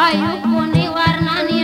Ayo kuning warna ni